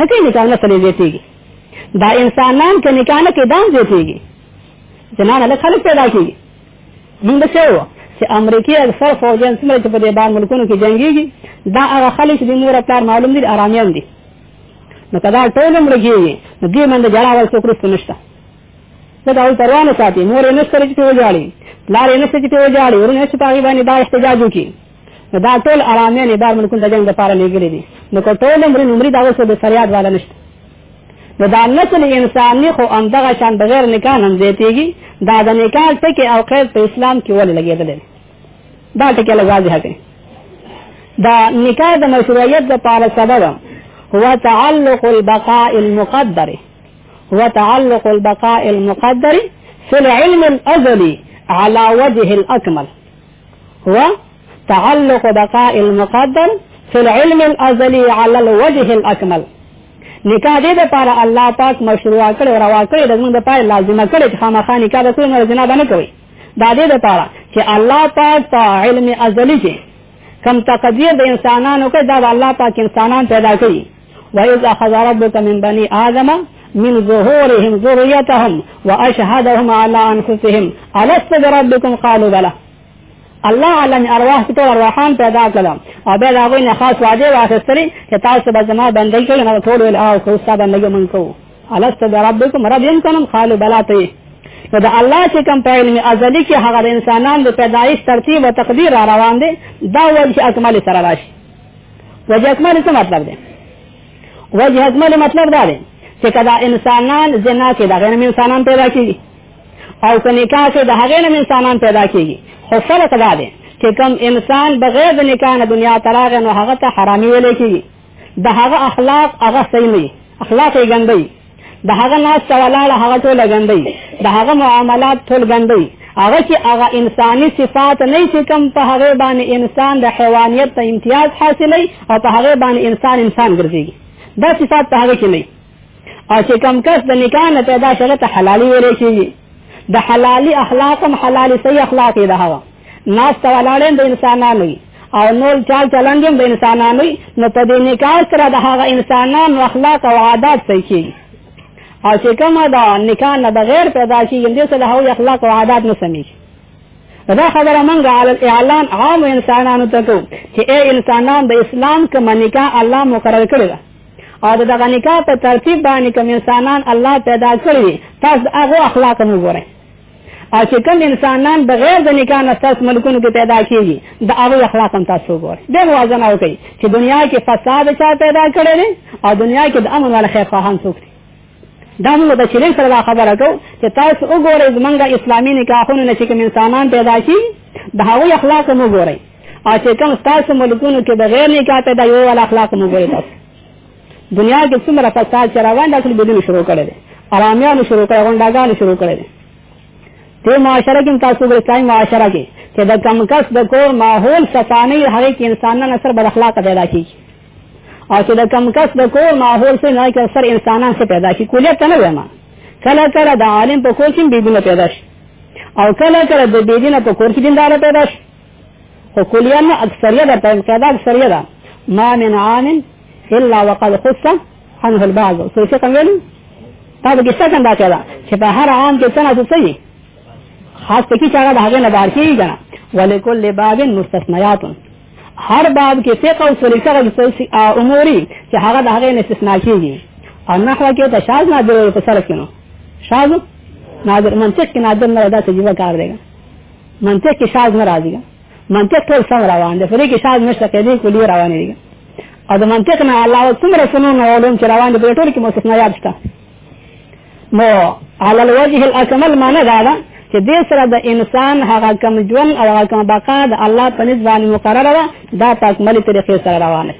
نه کوي نکاح نه سره زیاتېږي دا انسانان که نکاح نه کوي دام زیاتېږي زنان هلک خلک پیدا کېږي موږ څه وو چې امریکې اکثر فوجیان څومره چې په دې بار ملکونو کې جنګېږي دا هغه خلک چې د مور پلار معلوم دي آرامیان دي نو که دا ټول مړ کېږي نو دې باندې جړا ول څوک رسته نشته دا ډول پروانه ساتي مور یې نشته چې په وجاړي پلار یې نشته چې په وجاړي ورنه چې په هغې باندې دا احتجاج وکړي نو دا ټول ارامیان بار ملکونو ته جنګ لپاره لېږلي دي نو که ټول عمر عمري دا اوس د فریاد والا نشته نو دا نسل انساني خو همدغه شان بغیر نکاح هم زیاتېږي دا د نکاح ټکی او قید په اسلام کې ولې لګېدلی دی دا ټکی له واضح دی دا نکاح د مشروعیت لپاره سبب هو تعلق البقاء المقدر هو تعلق البقاء المقدر في العلم الأزلي على وجه الأكمل و تعلق بقاء المقدر في العلم الازلی على الوجه الاكمل نکاح دې د پاره الله پاک مشروع کړ او روا کړ د موږ د پاره لازمه کړ چې خامخا نکاح د کوم زنا باندې کوي دا دې د پاره چې الله پاک په علم ازلی کې کم تقدیر د انسانانو کې دا الله پاک انسانان پیدا کړی وإذ أخذ ربك من بني آدم من ظهورهم ذريتهم وأشهدهم على أنفسهم ألست بربكم قالوا بلى الله عالم ارواح ته ټول ارواحان پیدا کړل او به دا غوي نه خاص واجب واخستري چې تاسو به زما بندګي کوي نو ټول ول او خو صاحب بندګي مونږ کوو الست بربکم رب یم کنم خالو بلاته نو دا الله چې کوم په علم ازلی کې هغه انسانان د پیدایش ترتیب او تقدیر را روان دي دا ول چې اکمل سره راشي وجه اکمل څه مطلب دی وجه اکمل مطلب دا دی چې کدا انسانان زنا کې دا غیر انسانان پیدا کیږي او که نکاح کې د هغې نه انسانان پیدا کیږي خو فرق دا دی چې کوم انسان بغیر د نکاح نه دنیا ته راغی نو هغه ته حرامي ویلی کیږي د هغه اخلاق هغه صحیح نه اخلاق یې ګندوي د هغه ناس سوالاله هغه ټول غندي د هغه معاملات ټول غندي هغه چې هغه انساني صفات نه چې کوم په هغه باندې انسان د حیوانیت ته امتیاز حاصلې او په هغه باندې انسان انسان ګرځي دا صفات په هغه کې نه او چې کوم کس د نکاح نه پیدا شغه ته حلالي ویل کېږي د حلالي اخلاق هم حلالي صحیح اخلاق دی هغه ناس سوالاله د انسانانو او نور چال چلند هم د انسانانو نو په دې نکاح سره د هغه انسانانو اخلاق او عادات صحیح کېږي او چې کومه دا نکاح نه بغیر پیدا کېږي دې سره هغه اخلاق او عادات نه سمېږي دا خبره مونږ علی اعلان عام انسانانو ته کو چې اے انسانان د اسلام کوم نکاح الله مقرر کړی دا او دغه نکاح په ترتیب باندې کوم انسانان الله پیدا کړی تاسو هغه اخلاق نه ګورئ او چې کوم انسانان بغیر د نکاح نه تاسو ملکونو کې پیدا کیږي د هغه اخلاق هم تاسو وګورئ د وازن او کوي چې دنیا کې فساد چا پیدا کړی دی او دنیا کې د امن ولا خیر خواهان څوک دی دا موږ د چیرې سره دا خبره کو چې تاسو وګورئ زمونږ اسلامي نکاحونه نه چې کوم انسانان پیدا شي د هغه اخلاق مو وګورئ او چې کوم تاسو ملکونو کې بغیر نکاح پیدا یو ولا اخلاق مو وګورئ تاسو دنیا کې څومره فساد چې روان دا ټول بدلون شروع کړی دی ارامیانو شروع کړی غونډاګانو شروع کړی دی دې معاشره کې تاسو د اسلامي معاشره کې چې د کم کس د کور ماحول صفانه هغه کې انسانان سره بد اخلاق پیدا کیږي او چې د کم کس د کور ماحول سره نه کې سر انسانان سره پیدا کیږي کلیت نه وایم کله کله د عالم په کور کې بيدینه پیدا شي او کله کله د بيدینه په کور کې دیندار پیدا شي خو کلیه نه اکثریه ده په قاعده اکثریه ده ما من عام الا وقد خص عنه البعض څه څه کوم ویل تا به کیسه کوم دا کړه چې په هر عام کې څنګه څه صحیح خاص پکې چې هغه هغه نه بار کیږي کنه ولکل باب مستثنیات هر باب کې فقه او سلیقه او اموري چې هغه د هغه نه استثنا کیږي او نحوه کې د شاذ نادر په سره کې نو شاذ نادر منطق کې نادر نه دا څه جوړ کار دی منطق کې شاز نه راځي منطق ټول سم روان دی فرې کې شاز نشته کېدې کلی روان دی او د منطق نه الله څومره فنون علوم چې روان دي په ټول کې مستثنیات شته نو على الوجه الاكمل معنی دا ده چې دې سره د انسان هغه کم ژوند او هغه کم بقا د الله په نسبت مقرره ده دا په اکملي طریقې سره روانه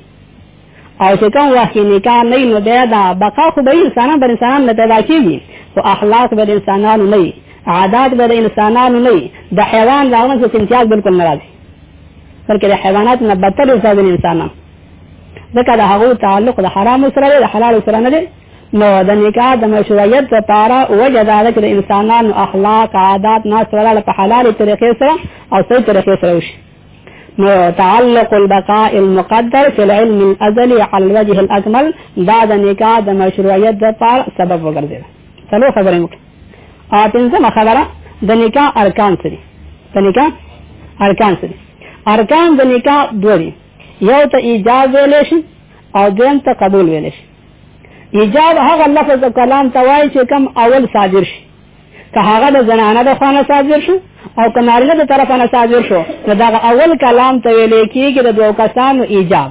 او چې کوم وخت کې نکاح نه نو بیا دا بقا خو به انسانان بر انسانان نه پیدا کیږي خو اخلاق به انسانانو نه عادات به انسانانو نه د حیوان راغون څخه امتیاز بالکل نه راځي بلکې د حیوانات نه بدتر انسان د انسانان ځکه د هغو تعلق د حرام سره دی د حلال سره نه دی نو د نکاح د مشروعیت لپاره وجه دا ده چې د انسانانو اخلاق عادات ناس ولاړ په حلال طریقې سره او صحیح طریقې سره وشي نو تعلق البقاء المقدر في العلم الازلي على الوجه الاكمل دا د نکاح د مشروعیت د پار سبب وګرځي څلو خبرې مو او پنځمه خبره د نکاح ارکان سری د نکاح ارکان سری ارکان د نکاح دوه دي یو ته ایجاب ویل شي او دویم ته قبول ویل شي ایجاب هغه لفظ کلام توای چې کم اول صادر شي که هغه د زنانه د خوانه صادر شو او که نارینه د طرفه نه صادر شو نو دغه اول کلام ته ویل کېږي د دوو کسانو ایجاب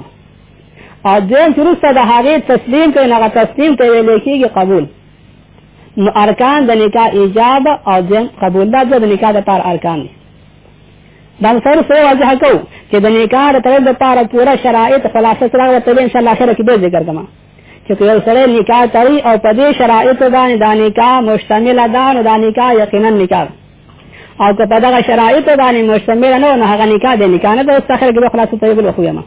او دویم چې وروسته د هغې تسلیم کوي نو هغه تسلیم ته ویل کېږي قبول نو ارکان د نکاح ایجاب او دویم قبول دا د نکاح دپاره ارکان دي دا سر سو واضح کو چې د نکاح د طرف لپاره پوره شرایط خلاصه سره ورته ان شاء الله اخر کې به ذکر کوم چې په یو سره نکاح تړي او په دې شرایطو باندې دا نکاح مشتمل ده نو دا نکاح یقینا نکاح او که په دغه شرایطو باندې مشتمل نه نو هغه نکاح دې نکاح نه ده اوس تاخر کې خلاصو ته بل خو یما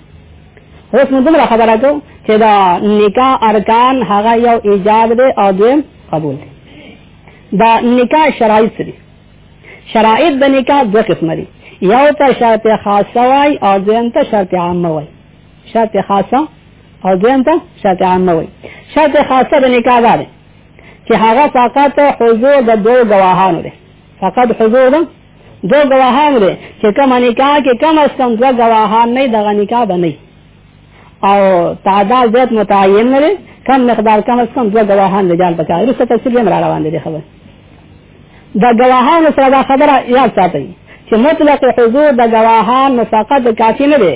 اوس موږ دغه خبره کو چې دا نکاح ارکان هغه یو ایجاب دی او دویم قبول دی دا نکاح شرایط دي شرایط د نکاح دوه قسم دي یو ته شرط خاصه وای او دویم ته شرط عامه وای شرط خاصه او دویم ته شرط عامه وي شرط خاصه د نکاح دا دی چې هغه فقط حضور د دوو ګواهانو دی فقط حضور د دوو ګواهانو دی چې کومه نکاح کې کم از کم دوه ګواهان نه دغه نکاح به نه او تعداد زیات متعین نه دی کم مقدار کم از کم دوه ګواهان د جان پکار وروسته تفصیل هم را روان دي خبر د ګواهانو سره دا خبره یاد ساتئ چې مطلق حضور د ګواهان فقط کافي نه دی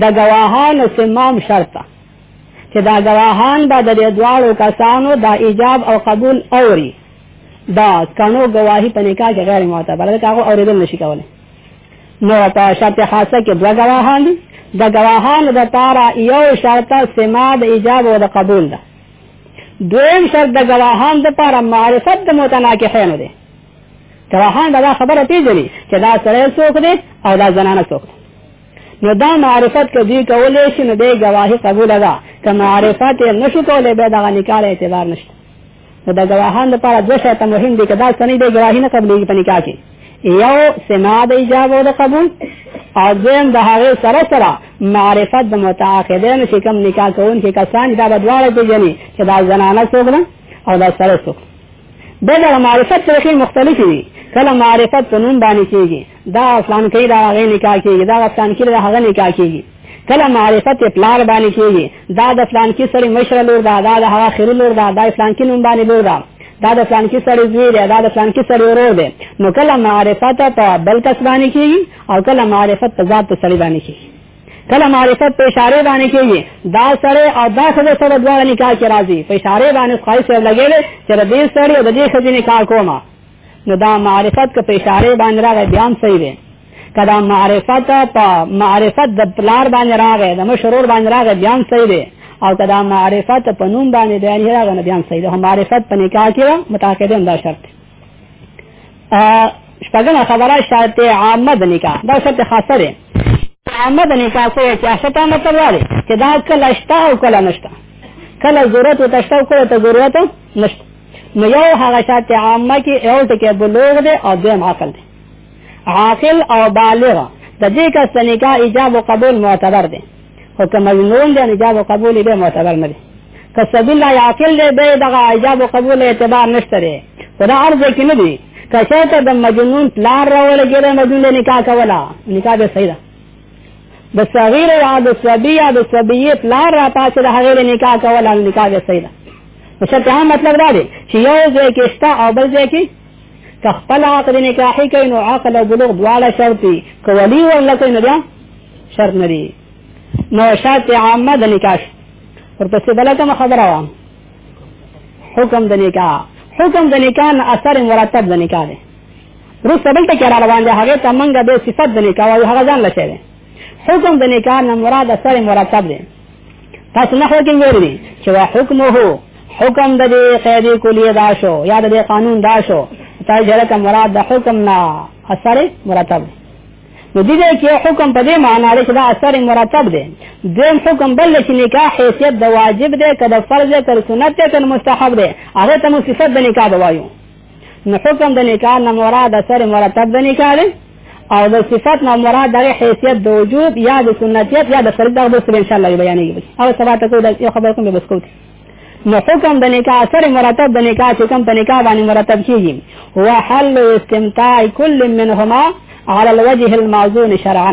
د ګواهانو سمام شرط چې دا ګواهان به د دې دواړو کسانو دا ایجاب او قبول اوري دا کانو گواهی په نکاح کې غیر معتبر ده هغه اوریدل نشي کولای نو په شرط خاصه کې دوه گواهان دي د گواهان د پاره یو شرط سما د ایجاب او د قبول ده دویم شرط د گواهان د پاره معرفت د متناکحین ده گواهان دا خبره پیژني چې دا سره څوک دی او دا زنانه څوک ده نو دا معرفت که دوی کولی شي نو دی ګواهي قبوله ده که معرفت یې نشو کولی بیا دغه نکاح له اعتبار نشته نو د ګواهان لپاره دوه شرطه مهم دي که دا څه نه دی ګواهي نه قبلېږي په نکاح کې یو سماع د ایجاب او د قبول او دویم د هغې سره سره معرفت د متعاقدینو چې کوم نکاح کوونکي کسان دا به دواړه پېژني چې دا زنانه څوک ده او دا سره څوک ده د معرفت طریقې مختلفې دي کله معرفت په نوم باندې کېږي دا اسلام کې دا غي نکاح کېږي دا اسلام کې دا هغه نکاح کېږي کله معرفت پلار باندې کېږي دا د اسلام کې سره مشره لور دا دا د هغه خیر لور دا دا اسلام کې نوم باندې لور دا دا د اسلام کې سره زوی دی دا د اسلام کې سره ورور دی نو کله معرفت په بل کس باندې کېږي او کله معرفت په ذات سره باندې کېږي کله معرفت په اشاره باندې کېږي دا سره او دا سره سره دواړه نکاح کې راځي په اشاره باندې خواهش لګېږي چې د دې سره او د دې خځې نکاح کومه نو دا معرفت که په اشاره باندې راغی بیا هم صحیح دی که دا معرفت په معرفت د پلار باندې راغی د مشرور باندې راغی بیا هم صحیح دی او که دا معرفت په نوم باندې دی یعنې راغی نو بیا هم صحیح دی خو معرفت په نکاح کې ده متعاقد هم دا شرط دی شپږمه خبره شرط عامه د نکاح دا شرط خاصه دی عامه د نکاح څه چې اشته مطلب دا دی چې دا کله شته او کله نشته کله ضرورت وتشته او کله ته ضرورت نشته نو یو هغه شرط عامه کې یو ټکی بلوغ دی او دویم عقل دی عاقل او بالغ د دې کس د نکاح ایجاب او قبول معتبر دی خو که مجنون دی ایجاب او قبول به معتبر نه دی که سبیل لا عاقل دی به دغه ایجاب او قبول اعتبار نشته دی خو دا عرض کې نه دی که شرط د مجنون پلار راول کېده مجنون د نکاح کولا نکاح به صحیح ده د صغیر یا د صبی یا د صبیه پلار را پاسه د هغه نکاح کولا نکاح به صحیح ده شرط عام مطلب دا دی چې یو ځای کې شته او بل ځای کې که خپل عقد نکاحي کوي نو عقل او بلوغ دواړه شرط دي که ولي ورله کوي نو بیا شرط نه دي نو شرط عامه د نکاح ورپسې بله کومه خبره وه حکم د نکاح حکم د نکاح نه اثر مرتب د نکاح دی روس بل ته کې را روان دی هغه ته منګه به صفت د نکاح او هغه ځان لشه دی حکم د نکاح نه مراد سره مرتب دی تاسو نه هوګین ویلي چې وا حکمه حکم د دې قاعده کلیه دا شو یا د دې قانون دا شو تا جره کوم مراد د حکم نه اثر مرتب نو دې دې کې حکم په دې معنی لري چې دا اثر مرتب دی دیم حکم بل چې نکاح حیثیت د واجب دی کده فرض دی کده سنت دی کده مستحب دی هغه ته مو صفت د نکاح دی وایو نو حکم د نکاح نه مراد اثر مرتب د نکاح دی او د صفات نه مراد د حیثیت د وجوب یا د سنتیت یا د فرض د بس ان شاء الله بیانېږي او سبا ته کو د یو خبر کوم بس کوو نو حکم د نکاح اثر مرتب د نکاح چې کوم په نکاح باندې مرتب کیږي هو حل استمتاع كل منهما على الوجه الموزون شرعا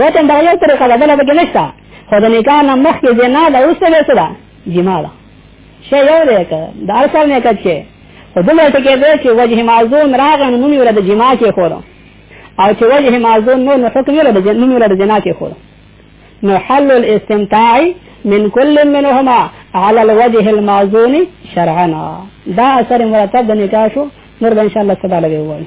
وطن دا یو طریقه ده بله پکې نشته خو د نکاح نه مخکې زنا ده اوس ته څه ده جما ده شی یو دی که د هر سر نه کچې خو دومره ټکې دی چې وجه معزون راغی نو نوم یې ورته جما کېښودو او چې وجه معزون نور نو حکم یې ورته نوم یې ورته جنا کېښودو نو حل الاستمتاع من كل منهما على الوجه المعزون شرعنا دا اثر مرتب د نکاح شو نور به ان شاء الله سبا لګي وایي